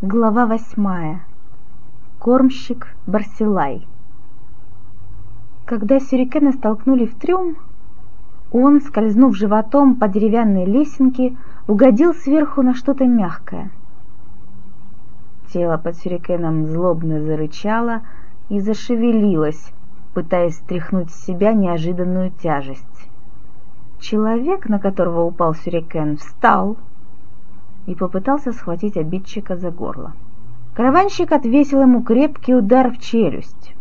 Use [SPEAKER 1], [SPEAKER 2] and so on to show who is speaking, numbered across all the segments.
[SPEAKER 1] Глава восьмая. Кормщик Барсилай. Когда сюрикена столкнули в трюм, он, скользнув животом по деревянной лесенке, угодил сверху на что-то мягкое. Тело под сюрикеном злобно зарычало и зашевелилось, пытаясь стряхнуть с себя неожиданную тяжесть. Человек, на которого упал сюрикен, встал — и попытался схватить обидчика за горло. Караванщик отвесил ему крепкий удар в челюсть.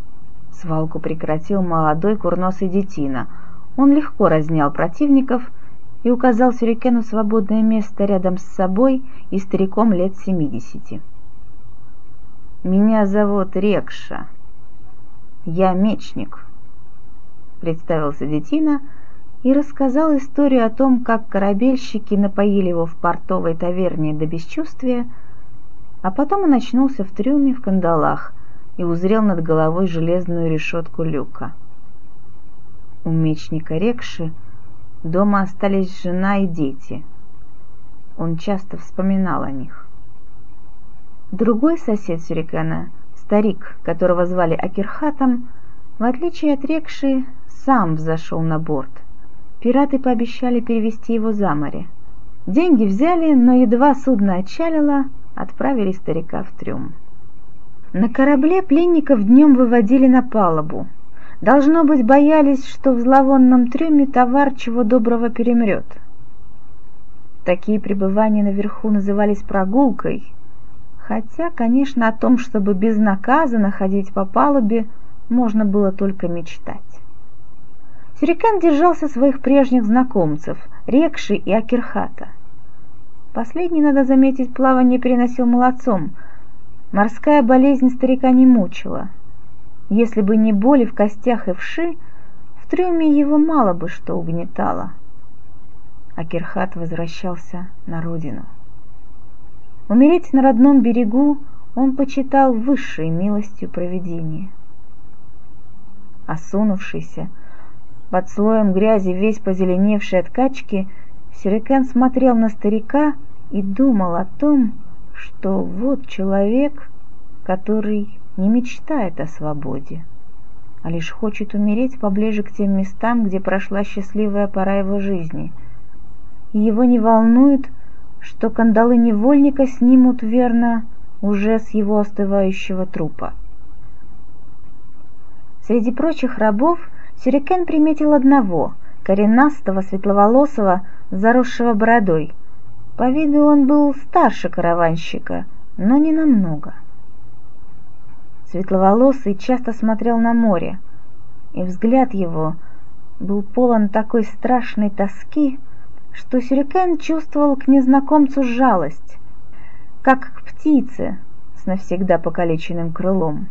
[SPEAKER 1] Свалку прекратил молодой курносый детина. Он легко разнял противников и указал Сюрикену свободное место рядом с собой и стариком лет семидесяти. «Меня зовут Рекша. Я мечник», — представился детина — и рассказал историю о том, как корабельщики напоили его в портовой таверне до бесчувствия, а потом он очнулся в трюме в кандалах и узрел над головой железную решетку люка. У мечника Рекши дома остались жена и дети. Он часто вспоминал о них. Другой сосед Сюрикана, старик, которого звали Акирхатом, в отличие от Рекши, сам взошел на борт – Пираты пообещали перевести его за море. Деньги взяли, но едва судно отчалило, отправили старика в трюм. На корабле пленников днем выводили на палубу. Должно быть, боялись, что в зловонном трюме товар чего доброго перемрет. Такие пребывания наверху назывались прогулкой, хотя, конечно, о том, чтобы безнаказанно ходить по палубе, можно было только мечтать. Сюрикан держался своих прежних знакомцев, Рекши и Акерхата. Последний, надо заметить, плавание переносил молодцом. Морская болезнь старика не мучила. Если бы не боли в костях и вши, в трюме его мало бы что угнетало. Акерхат возвращался на родину. Умереть на родном берегу он почитал высшей милостью провидения. Осунувшийся, под слоем грязи, весь позеленевший от качки, Сюрикен смотрел на старика и думал о том, что вот человек, который не мечтает о свободе, а лишь хочет умереть поближе к тем местам, где прошла счастливая пора его жизни. И его не волнует, что кандалы невольника снимут верно уже с его остывающего трупа. Среди прочих рабов Сюрикен приметил одного, коренастого, светловолосого, заросшего бородой. По виду он был старше караванщика, но не намного. Светловолосый часто смотрел на море, и взгляд его был полон такой страшной тоски, что Сюрикен чувствовал к незнакомцу жалость, как к птице с навсегда покалеченным крылом.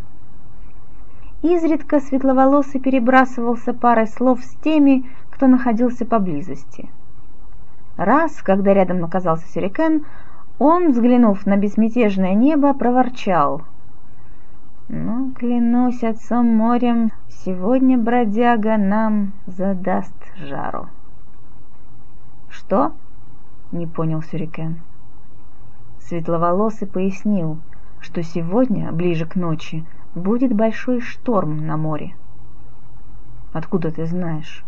[SPEAKER 1] Изредка светловолосый перебрасывался парой слов с теми, кто находился поблизости. Раз, когда рядом оказался Сюрикен, он, взглянув на безмятежное небо, проворчал. «Ну, клянусь отцом морем, сегодня бродяга нам задаст жару». «Что?» — не понял Сюрикен. Светловолосый пояснил, что сегодня, ближе к ночи, будет большой шторм на море. Откуда ты знаешь?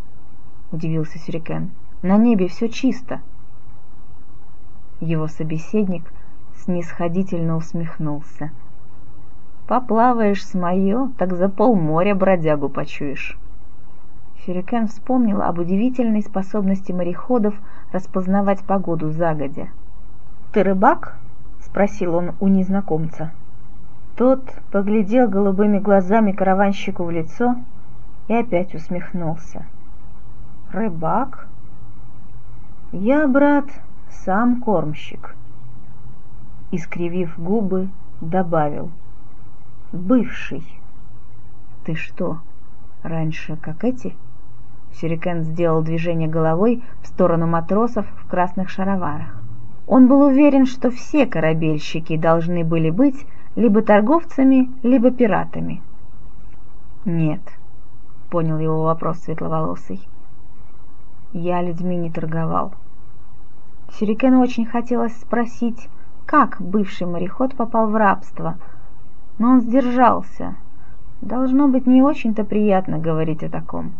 [SPEAKER 1] удивился Сюрикен. На небе все чисто. Его собеседник снисходительно усмехнулся. Поплаваешь с моё, так за полморя бродягу почуешь. Сюрикен вспомнил об удивительной способности мореходов распознавать погоду загодя. «Ты рыбак?» — спросил он у незнакомца. Тот поглядел голубыми глазами караванщику в лицо и опять усмехнулся. «Рыбак? Я, брат, сам кормщик». Искривив губы, добавил. «Бывший». «Ты что, раньше как эти?» Сюрикен сделал движение головой в сторону матросов в красных шароварах. Он был уверен, что все корабельщики должны были быть либо торговцами, либо пиратами. Нет, понял его вопрос светловолосый. Я людьми не торговал. Сюрикену очень хотелось спросить, как бывший мореход попал в рабство, но он сдержался. Должно быть не очень-то приятно говорить о таком.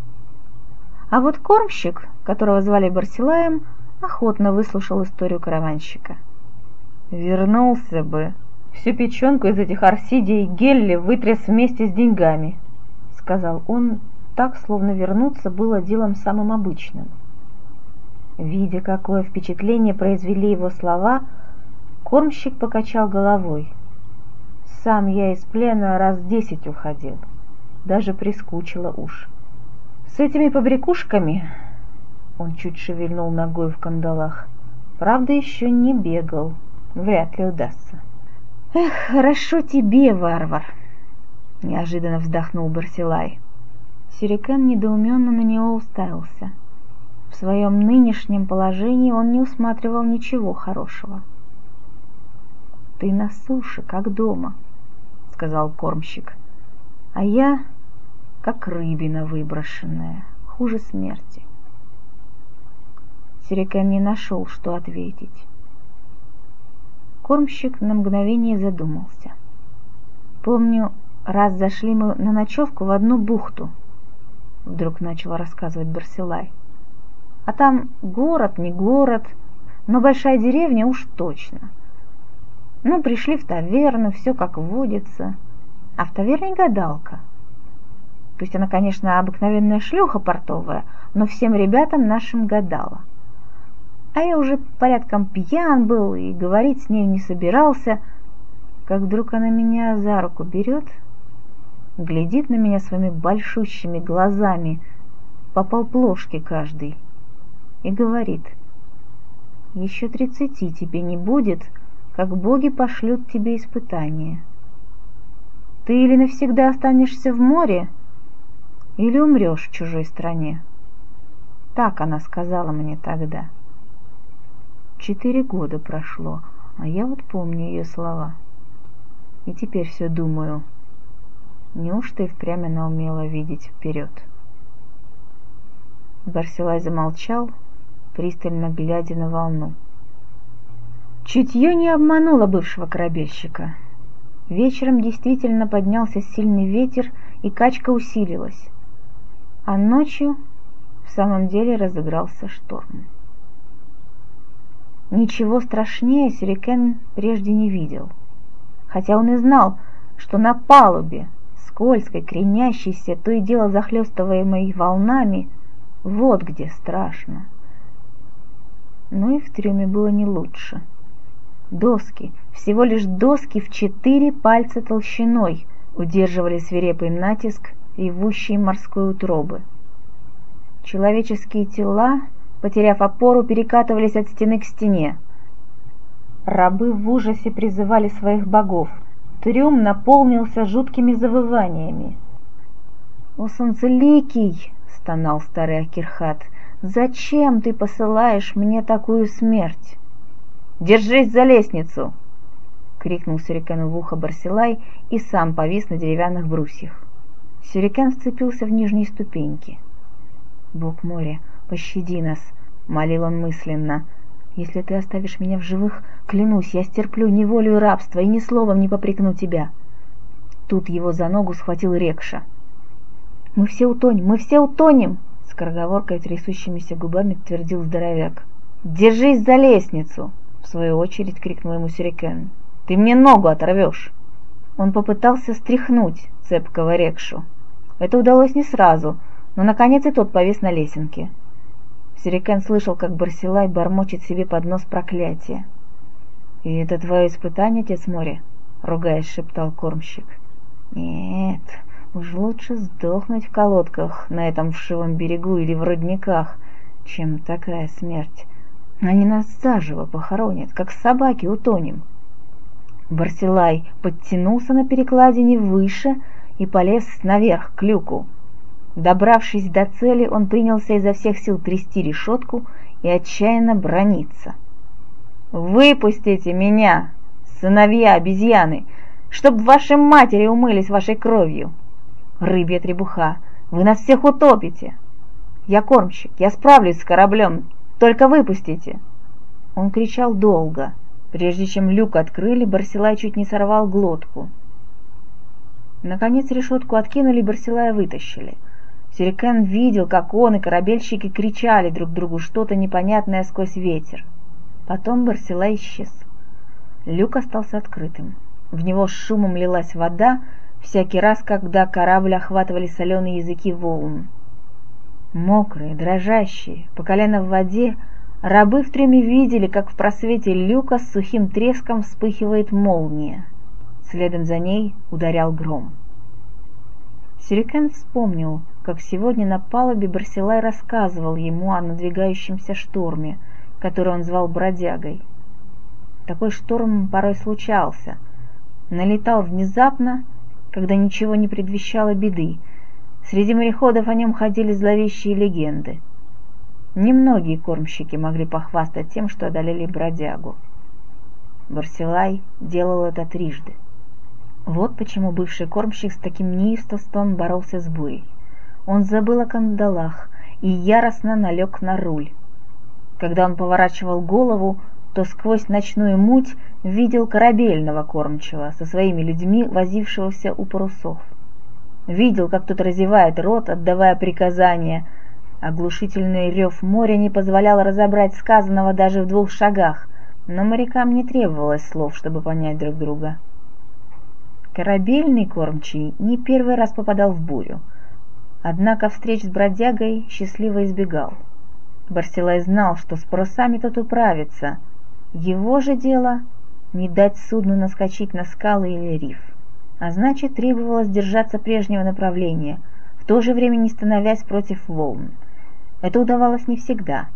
[SPEAKER 1] А вот кормщик, которого звали Барсилаем, охотно выслушал историю караванщика.
[SPEAKER 2] «Вернулся бы. Всю печенку из этих арсидий Гелли вытряс вместе с деньгами», — сказал он, так, словно вернуться было делом самым обычным. Видя, какое впечатление произвели его слова, кормщик покачал головой. «Сам я из плена раз десять уходил, даже прискучило уж. С этими побрякушками он чуть шевельнул ногой в кандалах. Правда, еще не бегал. Вряд ли удастся.
[SPEAKER 1] «Эх, хорошо тебе, варвар!» Неожиданно вздохнул Барсилай. Сюрикен недоуменно на него уставился. В своем нынешнем положении он не усматривал ничего хорошего. «Ты на суше, как дома», — сказал кормщик. «А я, как рыбина выброшенная, хуже смерти. Сирикен не нашел, что ответить. Кормщик на мгновение задумался. «Помню, раз зашли мы на ночевку в одну бухту», — вдруг начал рассказывать Барсилай. «А там город, не город, но большая деревня уж точно. Ну, пришли в таверну, все как водится, а в таверне гадалка. То есть она, конечно, обыкновенная шлюха портовая, но всем ребятам нашим гадала а я уже порядком пьян был и говорить с ней не собирался, как вдруг она меня за руку берет, глядит на меня своими большущими глазами, по полплошки каждый, и говорит, «Еще тридцати тебе не будет, как боги пошлют тебе испытание. Ты или навсегда останешься в море, или умрешь в чужой стране». Так она сказала мне тогда. Четыре года прошло, а я вот помню ее слова. И теперь все думаю, неужто и впрямь она умела видеть вперед? Барсилай замолчал, пристально глядя на волну. Чутье не обмануло бывшего корабельщика. Вечером действительно поднялся сильный ветер, и качка усилилась. А ночью в самом деле разыгрался шторм. Ничего страшнее Сюрикен прежде не видел. Хотя он и знал, что на палубе, скользкой, кренящейся, то и дело захлестываемой волнами, вот где страшно. Но и в трюме было не лучше. Доски, всего лишь доски в четыре пальца толщиной, удерживали свирепый натиск ревущей морской утробы. Человеческие тела потеряв опору, перекатывались от стены к стене. Рабы в ужасе призывали своих богов. Трюм наполнился жуткими завываниями. «О, солнцеликий!» — стонал старый Акирхат. «Зачем ты посылаешь мне такую смерть?» «Держись за лестницу!» — крикнул Сюрикену в ухо Барсилай и сам повис на деревянных брусьях. Сюрикен вцепился в нижние ступеньки. «Бог моря, пощади нас!» — молил он мысленно. «Если ты оставишь меня в живых, клянусь, я стерплю неволю и рабство и ни словом не попрекну тебя». Тут его за ногу схватил Рекша. «Мы все утонем, мы все утонем!» — скороговоркой трясущимися губами твердил здоровяк. «Держись за лестницу!» — в свою очередь крикнул ему Сюрикен. «Ты мне ногу оторвешь!» Он попытался стряхнуть цепкого Рекшу. Это удалось не сразу, но наконец и тот повис на лесенке. Сюрикен слышал, как Барсилай бормочет себе под нос проклятие. «И это твое испытание, отец моря?» — ругаясь, шептал кормщик. «Нет, уж лучше сдохнуть в колодках на этом вшивом берегу или в родниках, чем такая смерть. Они нас заживо похоронят, как собаки утонем». Барсилай подтянулся на перекладине выше и полез наверх к люку. Добравшись до цели, он принялся изо всех сил трясти решетку и отчаянно брониться. «Выпустите меня, сыновья обезьяны, чтоб ваши матери умылись вашей кровью! Рыбья требуха, вы нас всех утопите! Я кормщик, я справлюсь с кораблем, только выпустите!» Он кричал долго, Прежде чем люк открыли, Барсилай чуть не сорвал глотку. Наконец решетку откинули Барсилая вытащили. Сюрикен видел, как он и корабельщики кричали друг другу что-то непонятное сквозь ветер. Потом Барсилай исчез. Люк остался открытым. В него с шумом лилась вода, всякий раз, когда корабль охватывали соленые языки волн. Мокрые, дрожащие, по колено в воде, рабы в трюме видели, как в просвете люка с сухим треском вспыхивает молния. Следом за ней ударял гром. Сюрикен вспомнил, как сегодня на палубе Барсилай рассказывал ему о надвигающемся шторме, который он звал бродягой. Такой шторм порой случался. Налетал внезапно, когда ничего не предвещало беды. Среди мореходов о нем ходили зловещие легенды. Немногие кормщики могли похвастать тем, что одолели бродягу. Барсилай делал это трижды. Вот почему бывший кормщик с таким неистовством боролся с бурей. Он забыл о кандалах и яростно налег на руль. Когда он поворачивал голову, то сквозь ночную муть видел корабельного кормчего со своими людьми, возившегося у парусов. Видел, как тот разевает рот, отдавая приказания. Оглушительный рев моря не позволял разобрать сказанного даже в двух шагах, но морякам не требовалось слов, чтобы понять друг друга. Корабельный кормчий не первый раз попадал в бурю — Однако встреч с бродягой счастливо избегал. Барсилай знал, что с парусами тот управится. Его же дело не дать судну наскочить на скалы или риф. А значит, требовалось держаться прежнего направления, в то же время не становясь против волн. Это удавалось не всегда.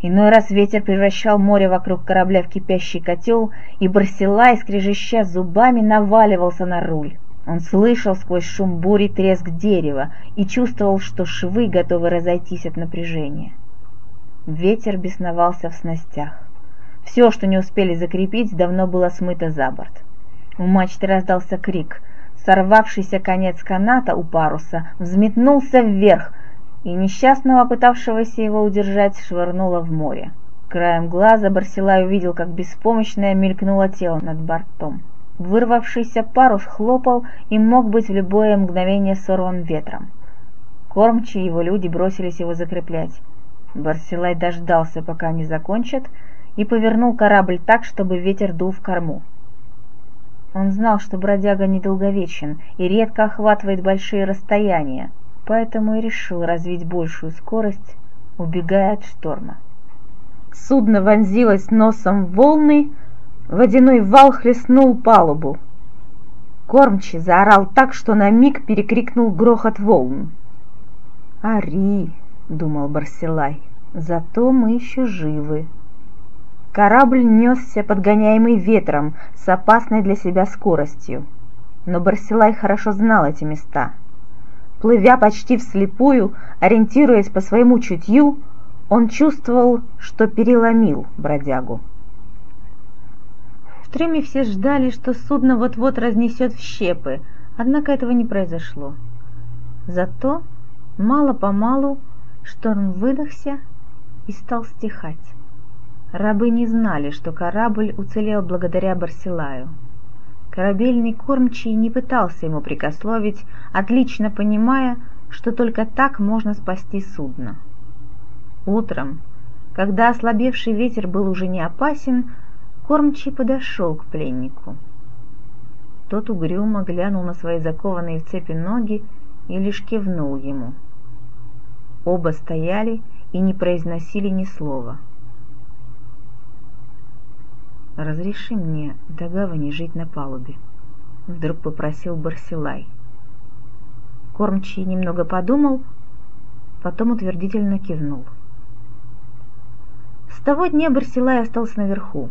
[SPEAKER 1] Иной раз ветер превращал море вокруг корабля в кипящий котел, и Барсилай, скрежеща зубами, наваливался на руль. Он слышал сквозь шум бури треск дерева и чувствовал, что швы готовы разойтись от напряжения. Ветер бесновался в снастях. Все, что не успели закрепить, давно было смыто за борт. У мачты раздался крик. Сорвавшийся конец каната у паруса взметнулся вверх, и несчастного, пытавшегося его удержать, швырнуло в море. Краем глаза Барсилай увидел, как беспомощное мелькнуло тело над бортом. Вырвавшийся парус хлопал и мог быть в любое мгновение сорван ветром. Кормчие и его люди бросились его закреплять. Барсилай дождался, пока они закончат, и повернул корабль так, чтобы ветер дул в корму. Он знал, что бродяга недолговечен и редко охватывает большие расстояния, поэтому и решил развить большую скорость, убегая от шторма. Судно вонзилось носом в волны, Водяной вал хлестнул палубу. Кормчий заорал так, что на миг перекрикнул грохот волн. «Ари!» — думал Барсилай. «Зато мы еще живы». Корабль несся, подгоняемый ветром, с опасной для себя скоростью. Но Барсилай хорошо знал эти места. Плывя почти вслепую, ориентируясь по своему чутью, он чувствовал, что переломил бродягу трюме все ждали, что судно вот-вот разнесет в щепы, однако этого не произошло. Зато мало-помалу шторм выдохся и стал стихать. Рабы не знали, что корабль уцелел благодаря Барсилаю. Корабельный кормчий не пытался ему прикословить, отлично понимая, что только так можно спасти судно. Утром, когда ослабевший ветер был уже не опасен, Кормчий подошел к пленнику. Тот угрюмо глянул на свои закованные в цепи ноги и лишь кивнул ему. Оба стояли и не произносили ни слова. «Разреши мне до гавани жить на палубе», — вдруг попросил Барсилай. Кормчий немного подумал, потом утвердительно кивнул. С того дня Барсилай остался наверху.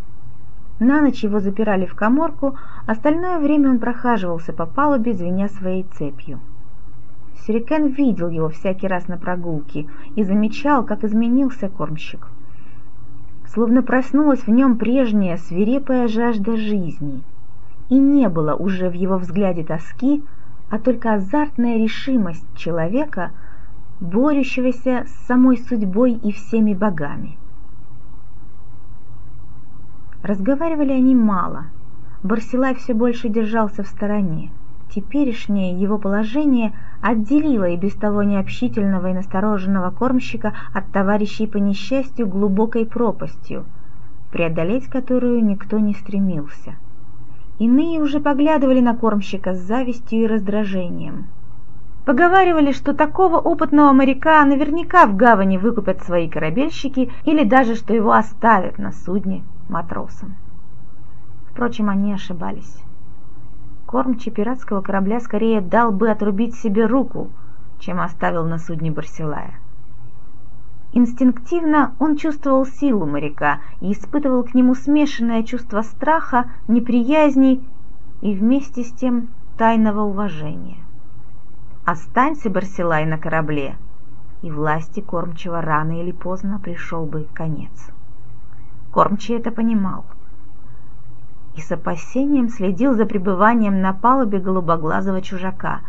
[SPEAKER 1] На ночь его запирали в коморку, остальное время он прохаживался по палубе, звеня своей цепью. Сюрикен видел его всякий раз на прогулке и замечал, как изменился кормщик. Словно проснулась в нем прежняя свирепая жажда жизни. И не было уже в его взгляде тоски, а только азартная решимость человека, борющегося с самой судьбой и всеми богами. Разговаривали они мало. Барсилай все больше держался в стороне. Теперешнее его положение отделило и без того необщительного и настороженного кормщика от товарищей по несчастью глубокой пропастью, преодолеть которую никто не стремился. Иные уже поглядывали на кормщика с завистью и раздражением. Поговаривали, что такого опытного моряка наверняка в гавани выкупят свои корабельщики или даже что его оставят на судне матросом. Впрочем, они ошибались. Кормчий пиратского корабля скорее дал бы отрубить себе руку, чем оставил на судне Барсилая. Инстинктивно он чувствовал силу моряка и испытывал к нему смешанное чувство страха, неприязни и вместе с тем тайного уважения. Останься Барсилай на корабле, и власти кормчего рано или поздно пришел бы конец. Кормчий это понимал и с опасением следил за пребыванием на палубе голубоглазого чужака,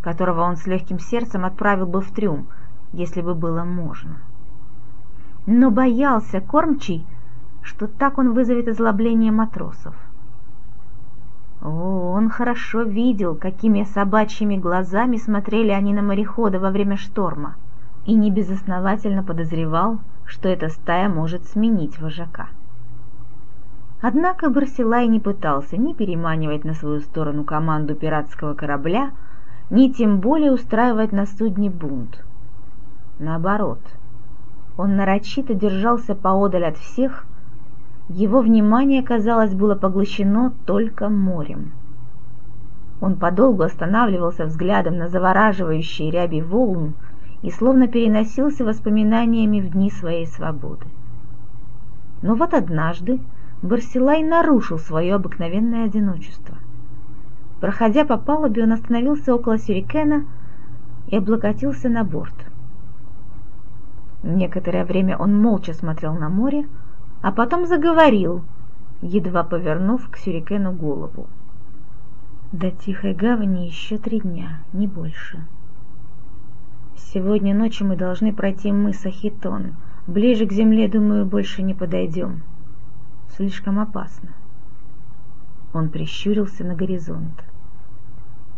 [SPEAKER 1] которого он с легким сердцем отправил бы в трюм, если бы было можно. Но боялся кормчий, что так он вызовет озлобление матросов. О, он хорошо видел, какими собачьими глазами смотрели они на морехода во время шторма, и небезосновательно подозревал, что эта стая может сменить вожака. Однако Барсилай не пытался ни переманивать на свою сторону команду пиратского корабля, ни тем более устраивать на судне бунт. Наоборот, он нарочито держался поодаль от всех, его внимание, казалось, было поглощено только морем. Он подолгу останавливался взглядом на завораживающие ряби волн, и словно переносился воспоминаниями в дни своей свободы. Но вот однажды Барсилай нарушил свое обыкновенное одиночество. Проходя по палубе, он остановился около сюрикена и облокотился на борт. Некоторое время он молча смотрел на море, а потом заговорил, едва повернув к сюрикену голову. До Тихой Гавани еще три дня, не больше. Сегодня ночью мы должны пройти мыс Ахитон. Ближе к земле, думаю, больше не подойдем. Слишком опасно. Он прищурился на горизонт.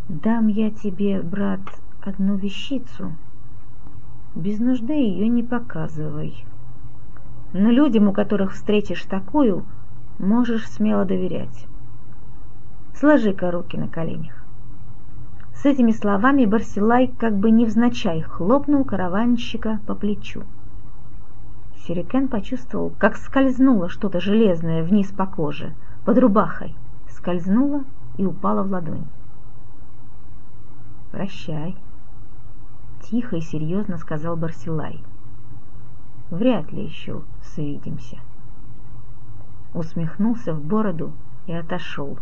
[SPEAKER 1] «Дам я тебе, брат, одну вещицу. Без нужды ее не показывай. Но людям, у которых встретишь такую, можешь смело доверять. Сложи-ка руки на коленях. С этими словами Барсилай как бы невзначай хлопнул караванщика по плечу. Сирикен почувствовал, как скользнуло что-то железное вниз по коже, под рубахой, скользнуло и упало в ладонь. «Прощай», — тихо и серьезно сказал Барсилай. «Вряд ли еще свидимся». Усмехнулся в бороду и отошел,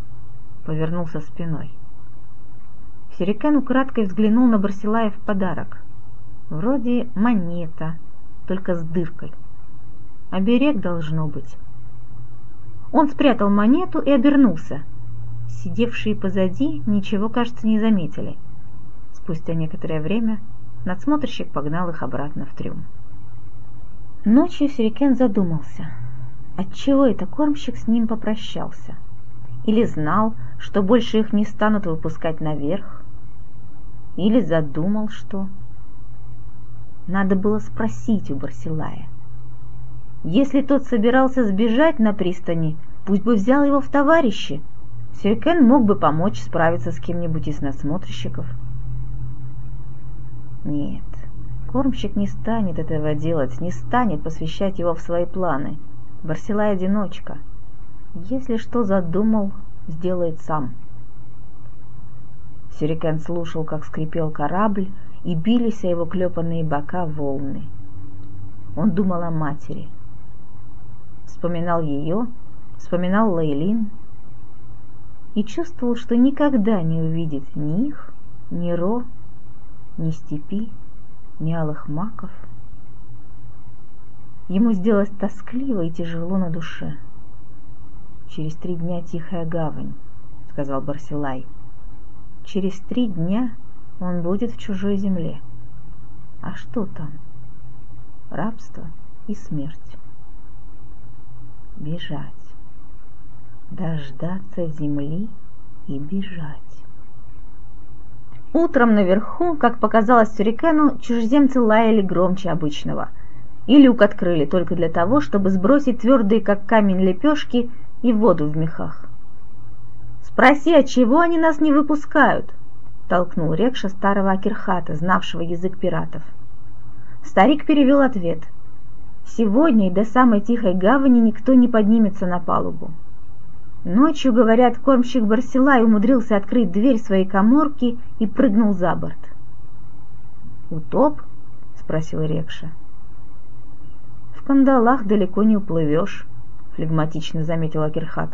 [SPEAKER 1] повернулся спиной. Сюрикен украдкой взглянул на Барсилаев подарок. Вроде монета, только с дыркой. Оберег должно быть. Он спрятал монету и обернулся. Сидевшие позади ничего, кажется, не заметили. Спустя некоторое время надсмотрщик погнал их обратно в трюм. Ночью Сюрикен задумался, отчего это кормщик с ним попрощался. Или знал, что больше их не станут выпускать наверх, или задумал что? Надо было спросить у Барсилая. Если тот собирался сбежать на пристани, пусть бы взял его в товарищи. Сюркен мог бы помочь справиться с кем-нибудь из насмотрщиков. Нет, кормщик не станет этого делать, не станет посвящать его в свои планы. Барсилай одиночка. Если что задумал, сделает сам. Сюрикен слушал, как скрипел корабль, и бились о его клепанные бока волны. Он думал о матери. Вспоминал ее, вспоминал Лейлин и чувствовал, что никогда не увидит ни их, ни Ро, ни степи, ни алых маков. Ему сделалось тоскливо и тяжело на душе. «Через три дня тихая гавань», — сказал Барсилай. — Через три дня он будет в чужой земле. А что там? Рабство и смерть. Бежать. дождаться земли и бежать. Утром наверху, как показалось Сюрикену, чужеземцы лаяли громче обычного. И люк открыли только для того, чтобы сбросить твердые, как камень, лепешки и воду в мехах. «Спроси, от чего они нас не выпускают?» — толкнул Рекша старого Акерхата, знавшего язык пиратов. Старик перевел ответ. «Сегодня и до самой тихой гавани никто не поднимется на палубу. Ночью, говорят, кормщик Барсилай умудрился открыть дверь своей коморки и прыгнул за борт. «Утоп?» — спросил Рекша. «В кандалах далеко не уплывешь», — флегматично заметил Акерхат.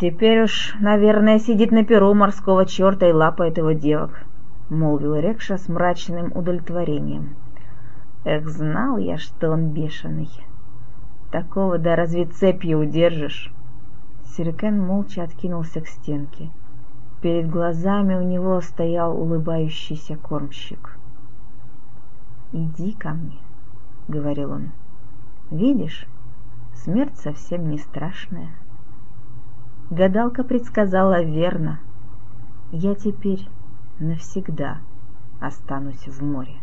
[SPEAKER 1] «Теперь уж, наверное, сидит на перу морского черта и лапает его девок», — молвил Рекша с мрачным удовлетворением. «Эх, знал я, что он бешеный. Такого да разве цепью удержишь?» Сюрикен молча откинулся к стенке. Перед глазами у него стоял улыбающийся кормщик. «Иди ко мне», — говорил он. «Видишь, смерть совсем не страшная». Гадалка предсказала верно. Я теперь навсегда останусь в море.